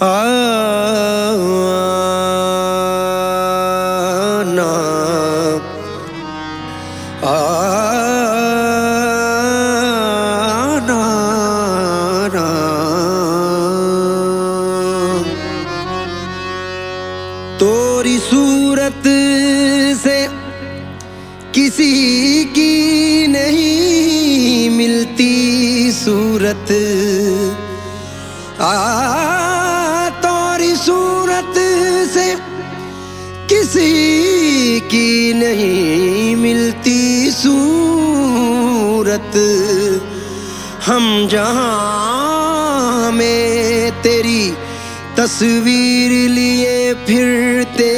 आना सूरत से किसी की नहीं मिलती सूरत। आ किसी की नहीं मिलती सूरत। हम जहाँ में तेरी तस्वीर लिए फिरते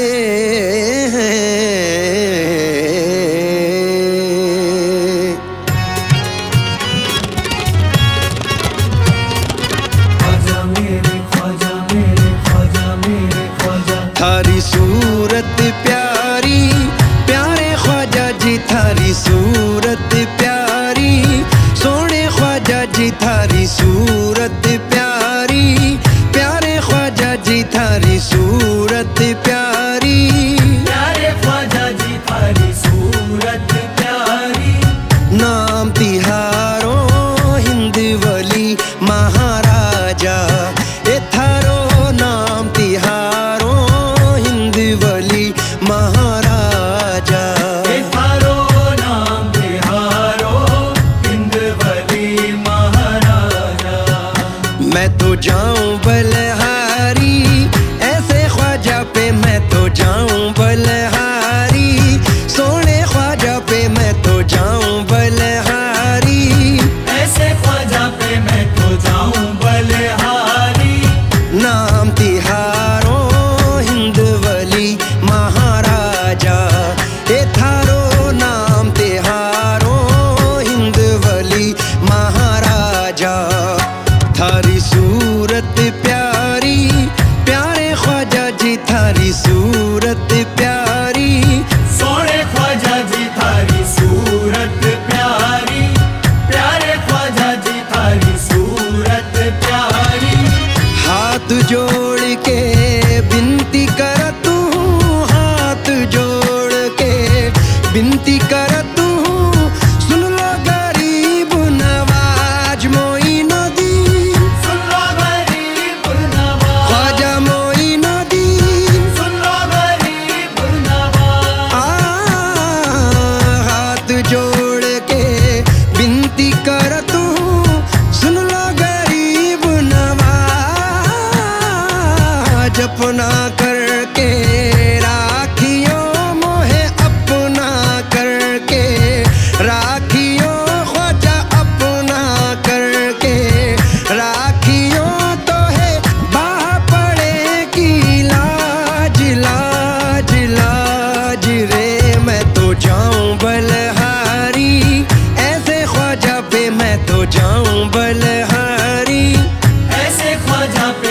थारी सूरत प्यार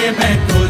I'm me cuida.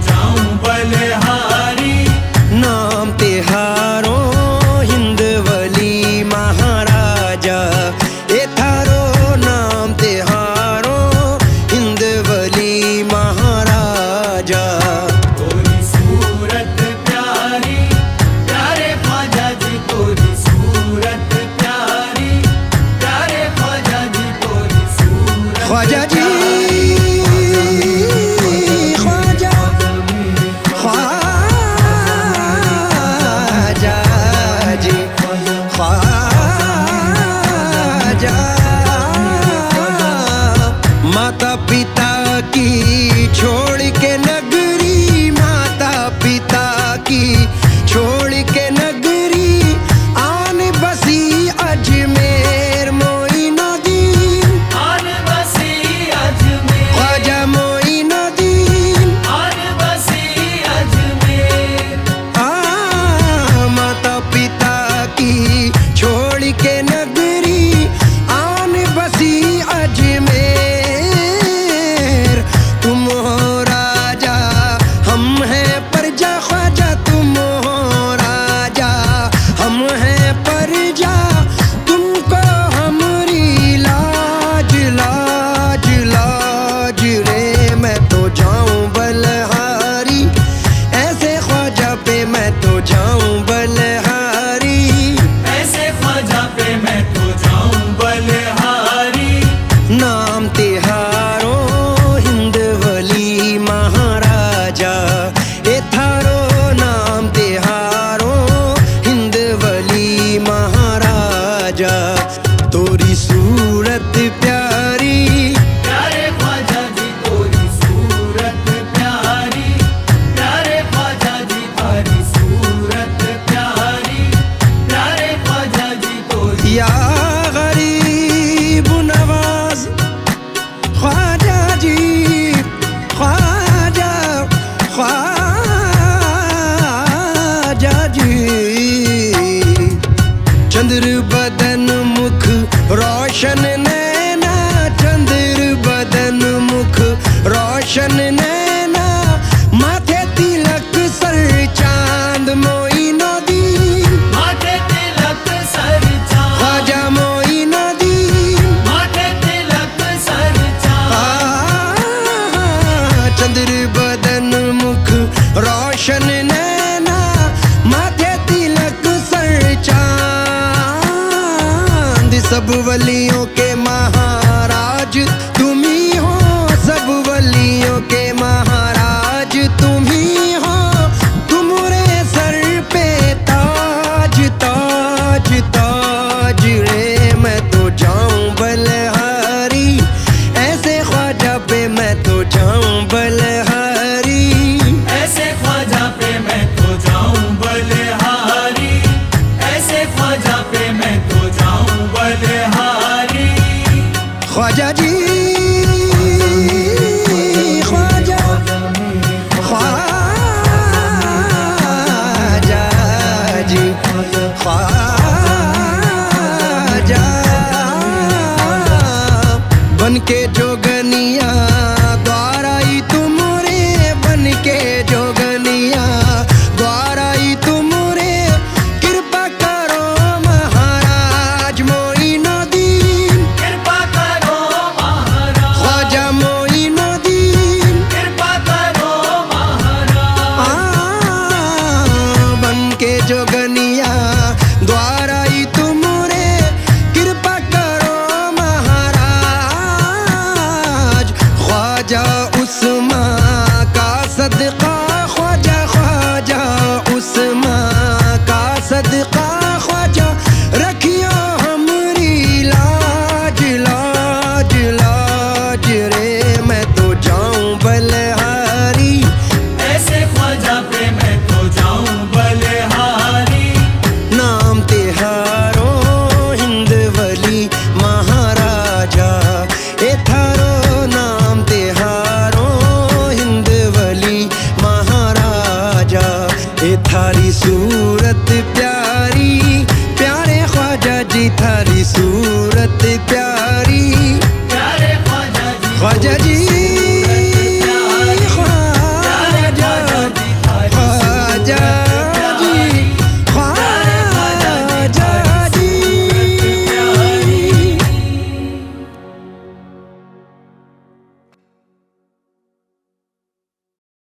सब वलियों के महाराज